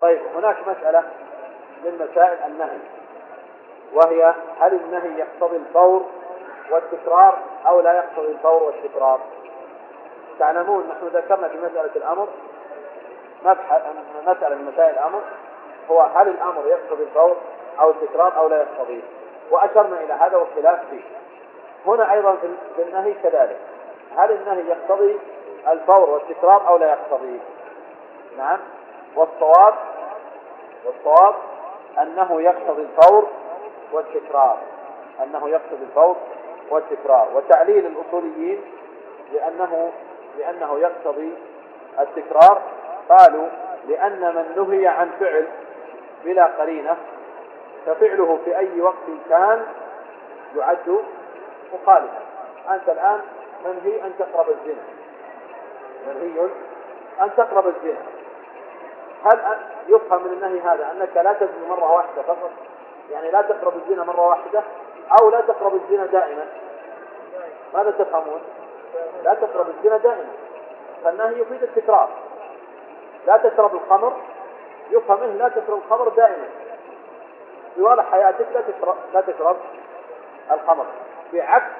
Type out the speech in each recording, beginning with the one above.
طيب هناك مسألة من مسائل النهي وهي هل النهي يقتضي الفور والتكرار أو لا يقتضي الفور والتكرار؟ تعلمون نحن ذكرنا في مسألة الأمر مسألة من مسائل الأمر هو هل الأمر يقتضي الفور أو التكرار أو لا يقتضيه وأشرنا إلى هذا والخلاف فيه. هنا أيضا في النهي كذلك. هل النهي يقتضي الفور والتكرار أو لا يقتضيه نعم. والصواب والصواب أنه يقتضي الفور والتكرار. أنه يقتضي الفور والتكرار. وتعليل الأصوليين لأنه لأنه يقتضي التكرار. قالوا لأن من نهي عن فعل بلا قرينة ففعله في أي وقت كان يعد مخالفا. أنت الآن منهي أن تقرب الزنا. منهي أن تقرب الزنا. هل يفهم من النهي هذا أنك لا تزني مرة واحدة فقط؟ يعني لا تقرب الزنا مرة واحدة أو لا تقرب الزنا دائما؟ ماذا تفهمون؟ لا تقرب الزنا دائما. فالنهي يفيد التكرار. لا تشرب الخمر يفهم منه لا تشرب الخمر دائما. طوال حياتك لا تشرب لا تشرب الخمر. بعكس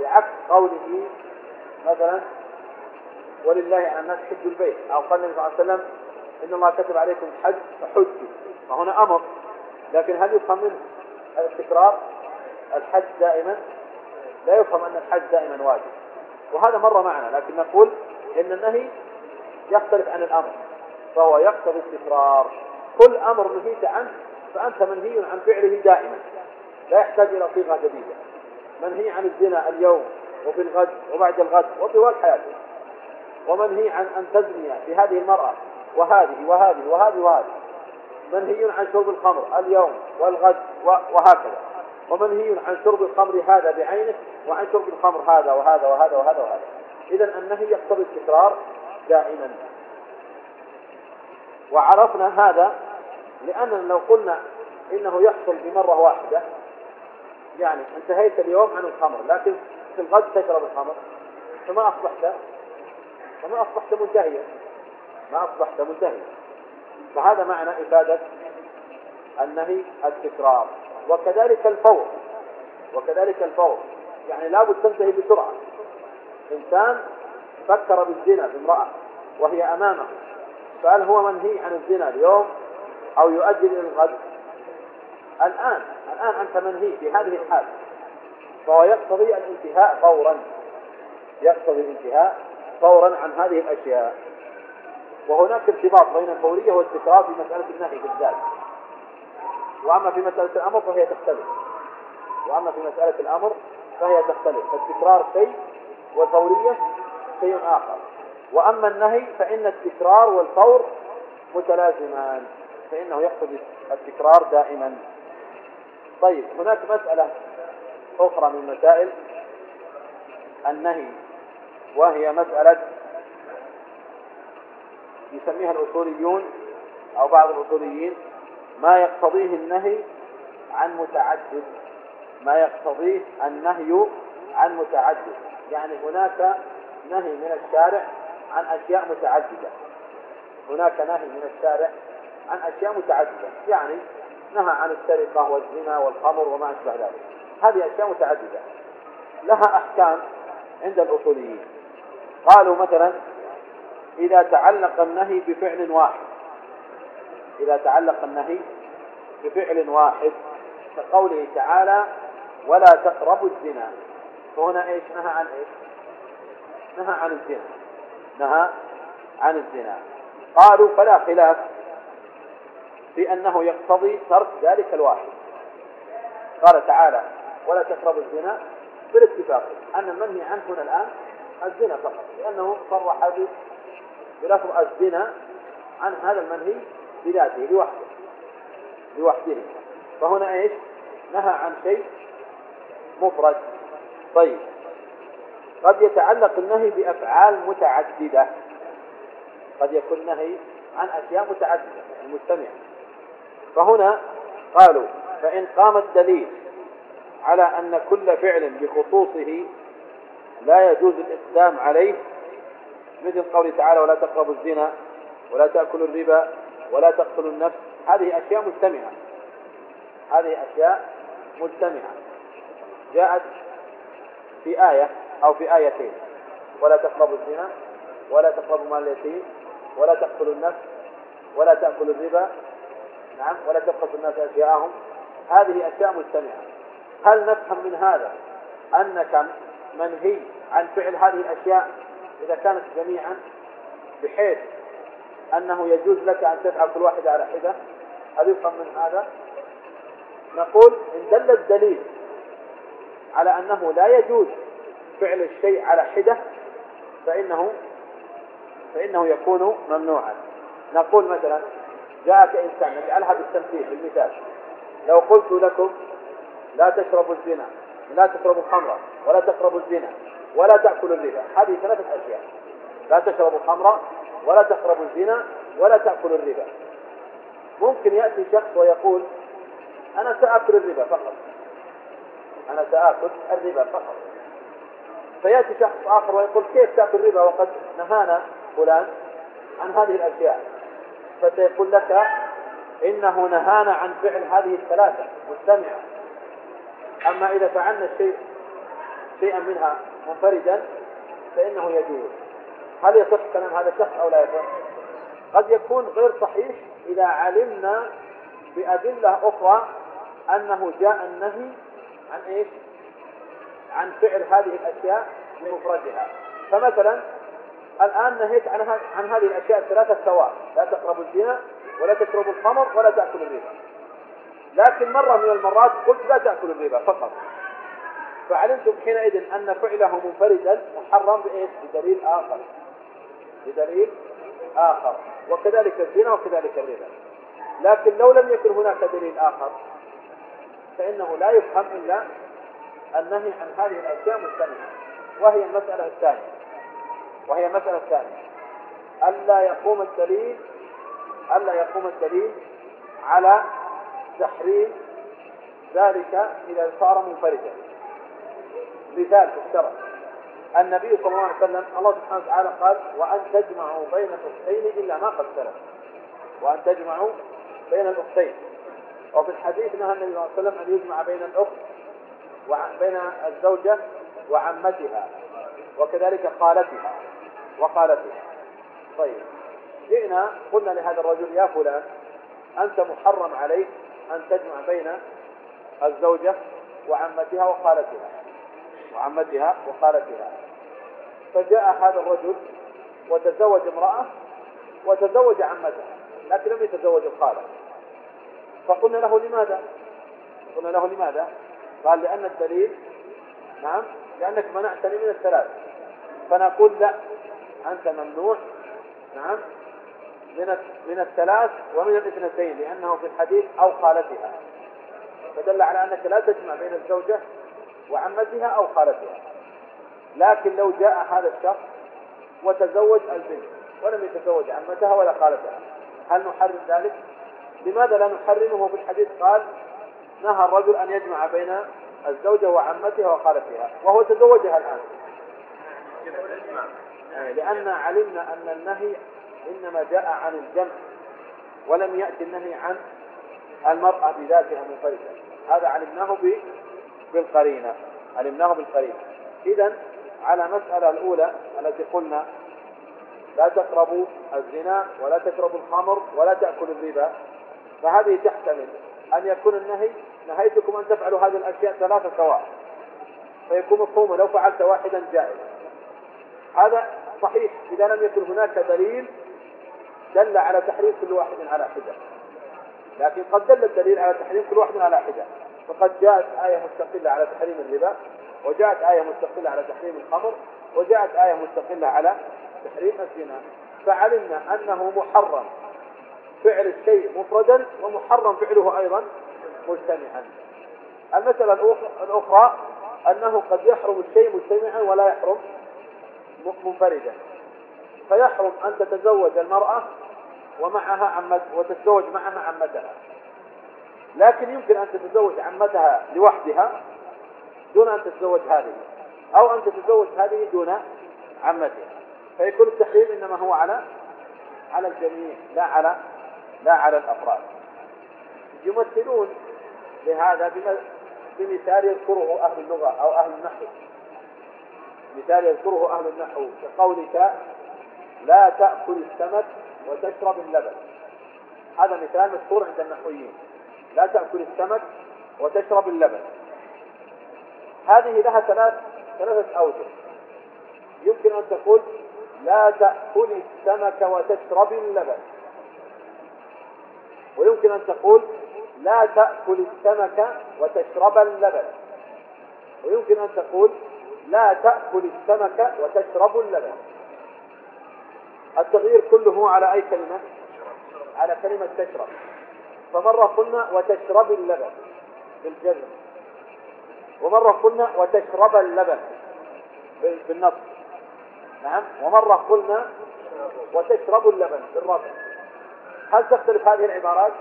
بعكس قوله مثلا ولله على الناس حج البيت. أو قال النبي صلى الله عليه وسلم إن الله كتب عليكم الحج فحجوا فهنا أمر. لكن هل يفهم منه التكرار الحج دائما؟ لا يفهم أن الحج دائما واجب. وهذا مر معنا لكن نقول إن النهي يختلف عن الأمر فهو يقتضي التكرار كل أمر نهيت عنه فأنت منهي عن فعله دائما. لا يحتاج إلى صيغة جديدة. منهي عن الزنا اليوم وفي الغد وبعد الغد وطوال حياتك ومنهي عن أن تزني في هذه المرأة وهذه وهذه وهذه وهذه. منهي عن شرب الخمر اليوم والغد وهكذا. ومنهي عن شرب الخمر هذا بعينه وعن شرب الخمر هذا وهذا وهذا وهذا وهذا. إذا النهي يقتضي التكرار دائما. وعرفنا هذا لأننا لو قلنا إنه يحصل بمرة واحدة يعني انتهيت اليوم عن الخمر لكن في الغد تشرب الخمر فما أصبحت؟ فما أصبحت منتهيا. ما أصبحت منتهيا فهذا معنى إفادة النهي التكرار. وكذلك الفور. وكذلك الفور. يعني لابد تنتهي بسرعة. إنسان فكر بالزنا بامرأة وهي أمامه. فهل هو منهي عن الزنا اليوم أو يؤجل إلى الغد؟ الآن. الآن أنت منهي في هذه الحال فهو يقتضي الانتهاء فورا. يقتضي الانتهاء فورا عن هذه الأشياء. وهناك ارتباط بين الفورية والتكرار في مسألة النهي بالذات. وأما في مسألة الأمر فهي تختلف. وأما في مسألة الأمر فهي تختلف. فالتكرار شيء والفورية شيء آخر. وأما النهي فإن التكرار والفور متلازمان. فإنه يقتضي التكرار دائما. طيب هناك مسألة أخرى من مسائل النهي وهي مسألة يسميها الأصوليون أو بعض الأصوليين ما يقتضيه النهي عن متعدد. ما يقتضيه النهي عن متعدد. يعني هناك نهي من الشارع عن أشياء متعددة. هناك نهي من الشارع عن أشياء متعددة. يعني نهى عن السرقة والزنا والخمر وما أشبه ذلك. هذه أشياء متعددة. لها أحكام عند الأصوليين. قالوا مثلا إذا تعلق النهي بفعل واحد. إذا تعلق النهي بفعل واحد كقوله تعالى ولا تقربوا الزنا. فهنا إيش؟ نهى عن إيش؟ نهى عن الزنا. نهى عن الزنا. قالوا فلا خلاف في أنه يقتضي ترك ذلك الواحد. قال تعالى ولا تقربوا الزنا بالاتفاق. أن المنهي عنه هنا الآن الزنا فقط لأنه صرح بلفظ الزنا عن هذا المنهي بذاته لوحده. لوحده. فهنا إيش؟ نهى عن شيء مفرد. طيب. قد يتعلق النهي بأفعال متعددة. قد يكون نهي عن أشياء متعددة المستمع فهنا قالوا فإن قام الدليل على أن كل فعل بخصوصه لا يجوز الإقدام عليه مثل قوله تعالى ولا تقربوا الزنا ولا تأكلوا الربا ولا تقتلوا النفس. هذه أشياء مجتمعة. هذه أشياء مجتمعة. جاءت في آية أو في آيتين. ولا تقربوا الزنا ولا تقربوا مال اليتيم ولا تقتلوا النفس ولا تأكلوا الربا. نعم ولا تبخسوا الناس أشياءهم. هذه أشياء مجتمعة. هل نفهم من هذا أنك منهي عن فعل هذه الأشياء؟ إذا كانت جميعا بحيث أنه يجوز لك أن تفعل كل واحدة على حدة. هل يفهم من هذا؟ نقول إن دل الدليل على أنه لا يجوز فعل الشيء على حدة فإنه فإنه يكون ممنوعا. نقول مثلا جاءك إنسان نجعلها بالتمثيل بالمثال. لو قلت لكم لا تشربوا الزنا لا تشربوا الخمر ولا تقربوا الزنا ولا تأكلوا الربا. هذه ثلاثة أشياء. لا تشربوا الخمر ولا تقربوا الزنا ولا تأكلوا الربا. ممكن يأتي شخص ويقول أنا سأكل الربا فقط. أنا سآكل الربا فقط. فيأتي شخص آخر ويقول كيف تأكل الربا وقد نهانا فلان عن هذه الأشياء؟ فسيقول لك إنه نهانا عن فعل هذه الثلاثة. مجتمعة أما إذا فعلنا الشيء شيئا منها منفردا فإنه يجوز. هل يصح كلام هذا الشخص أو لا يصح؟ قد يكون غير صحيح إذا علمنا بأدلة أخرى أنه جاء النهي عن إيش؟ عن فعل هذه الأشياء بمفردها. فمثلا الآن نهيت عن, عن هذه الأشياء الثلاثة سواء. لا تقربوا الزنا ولا تشربوا الخمر ولا تأكلوا الربا. لكن مرة من المرات قلت لا تأكلوا الربا فقط. فعلمتم حينئذ أن فعله منفردا محرم بإيش؟ بدليل آخر. بدليل آخر. وكذلك الزنا وكذلك الربا. لكن لو لم يكن هناك دليل آخر فإنه لا يفهم إلا النهي عن هذه الأشياء مجتمعة وهي المسألة الثانية. وهي المسألة الثانية. ألا يقوم الدليل ألا يقوم الدليل على تحريم ذلك إذا صار منفردا. مثال في الشرع. النبي صلى الله عليه وسلم الله سبحانه وتعالى قال وأن تجمعوا بين الأختين إلا ما قد سلف. وأن تجمعوا بين الأختين. وفي الحديث نهى النبي صلى الله عليه وسلم أن يجمع بين الأخت وبين الزوجة وعمتها وكذلك خالتها وخالتها طيب. جئنا قلنا لهذا الرجل يا فلان أنت محرم عليك أن تجمع بين الزوجة وعمتها وخالتها. وعمتها وخالتها فجاء هذا الرجل وتزوج امرأة وتزوج عمتها لكن لم يتزوج الخالة. فقلنا له لماذا؟ قلنا له لماذا؟ قال لأن الدليل نعم لأنك منعتني من الثلاث. فنقول لا أنت ممنوع نعم من من الثلاث ومن الاثنتين لأنه في الحديث أو خالتها فدل على أنك لا تجمع بين الزوجة وعمتها أو خالتها. لكن لو جاء هذا الشخص وتزوج البنت ولم يتزوج عمتها ولا خالتها هل نحرم ذلك؟ لماذا لا نحرمه في الحديث قال نهى الرجل أن يجمع بين الزوجة وعمتها وخالتها وهو تزوجها الآن. لأن علمنا أن النهي إنما جاء عن الجمع ولم يأتي النهي عن المرأة بذاتها منفردة هذا علمناه بالقرينة. علمناه بالقرينة إذا على المسألة الأولى التي قلنا لا تقربوا الزنا ولا تشربوا الخمر ولا تأكلوا الربا. فهذه تحتمل أن يكون النهي نهيتكم أن تفعلوا هذه الأشياء ثلاثة سواء. فيكون مفهوما لو فعلت واحدا جائز. هذا صحيح إذا لم يكن هناك دليل دل على تحريم كل واحد على حدة. لكن قد دل الدليل على تحريم كل واحد على حدة. فقد جاءت آية مستقلة على تحريم الربا وجاءت آية مستقلة على تحريم الخمر وجاءت آية مستقلة على تحريم الزنا. فعلمنا أنه محرم فعل الشيء مفردا ومحرم فعله أيضا مجتمعا. المسألة الأخرى أنه قد يحرم الشيء مجتمعا ولا يحرم منفردا. فيحرم أن تتزوج المرأة ومعها عمت وتتزوج معها عمتها. لكن يمكن أن تتزوج عمتها لوحدها دون أن تتزوج هذه أو أن تتزوج هذه دون عمتها. فيكون التحريم إنما هو على على الجميع لا على لا على الأفراد. يمثلون لهذا بمثال يذكره أهل اللغة أو أهل النحو. مثال يذكره أهل النحو كقولك لا تأكل السمك وتشرب اللبن. هذا مثال مشهور عند النحويين. لا تأكل السمك وتشرب اللبن. هذه لها ثلاث ثلاثة أوجه. يمكن أن تقول لا تأكل السمك وتشرب اللبن. ويمكن أن تقول لا تأكل السمك وتشرب اللبن. ويمكن أن تقول لا تأكل السمك وتشرب اللبن. التغيير كله على أي كلمة؟ على كلمة تشرب. فمرة قلنا وتشرب اللبن بالجزم ومرة قلنا وتشرب اللبن بالنص نعم؟ ومرة قلنا وتشرب اللبن بالرفع هل تختلف هذه العبارات؟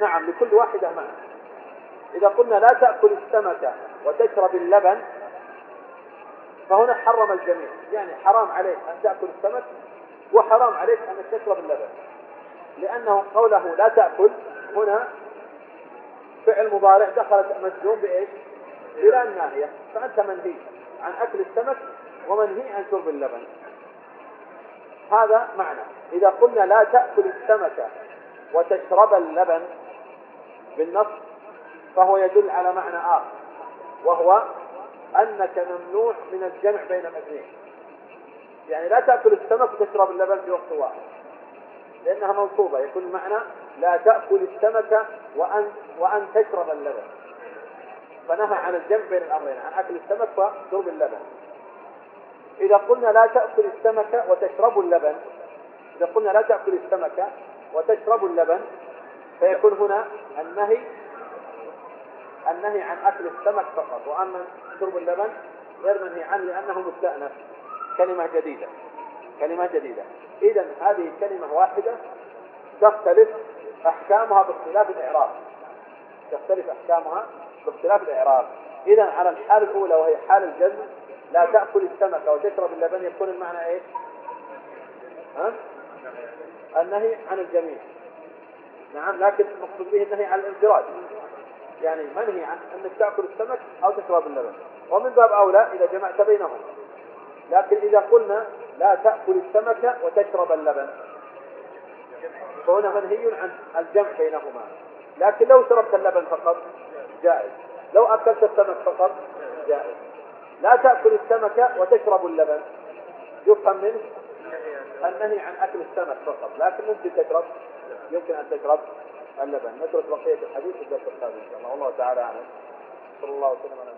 نعم لكل واحدة معنى إذا قلنا لا تأكل السمك وتشرب اللبن فهنا حرم الجميع. يعني حرام عليك أن تأكل السمك وحرام عليك أن تشرب اللبن. لأنه قوله لا تأكل هنا فعل مضارع دخلت مجزوم بإيش؟ بلا الناهية فأنت منهي عن أكل السمك ومنهي عن شرب اللبن. هذا معنى. إذا قلنا لا تأكل السمك وتشرب اللبن بالنص فهو يدل على معنى آخر وهو أنك ممنوع من الجمع بين الاثنين يعني لا تأكل السمك وتشرب اللبن في وقت واحد. لأنها منصوبة يكون المعنى لا تأكل السمك وأن وأن تشرب اللبن. فنهى عن الجمع بين الأمرين عن أكل السمك وشرب اللبن. إذا قلنا لا تأكل السمك وتشرب اللبن إذا قلنا لا تأكل السمك وتشرب اللبن فيكون هنا النهي النهي عن أكل السمك فقط وأما شرب اللبن غير منهي عنه لأنه مستأنف. كلمة جديدة. كلمة جديدة. إذا هذه كلمة واحدة تختلف أحكامها باختلاف الإعراب. تختلف أحكامها باختلاف الإعراب. إذا على الحالة الأولى وهي حال الجزم لا تأكل السمك وتشرب اللبن يكون المعنى إيش؟ ها؟ النهي عن الجميع. نعم لكن المقصود به النهي عن الانفراد. يعني منهي عن أنك تأكل السمك أو تشرب اللبن. ومن باب أولى إذا جمعت بينهم. لكن إذا قلنا لا تأكل السمك وتشرب اللبن. فهنا منهي عن الجمع بينهما. لكن لو شربت اللبن فقط جائز. لو أكلت السمك فقط جائز. لا تأكل السمك وتشرب اللبن. يفهم منه النهي عن أكل السمك فقط. لكن ممكن تشرب يمكن أن تشرب اللبن. نترك بقية الحديث في الدرس القادم إن شاء الله. والله تعالى أعلم. صلى الله وسلم على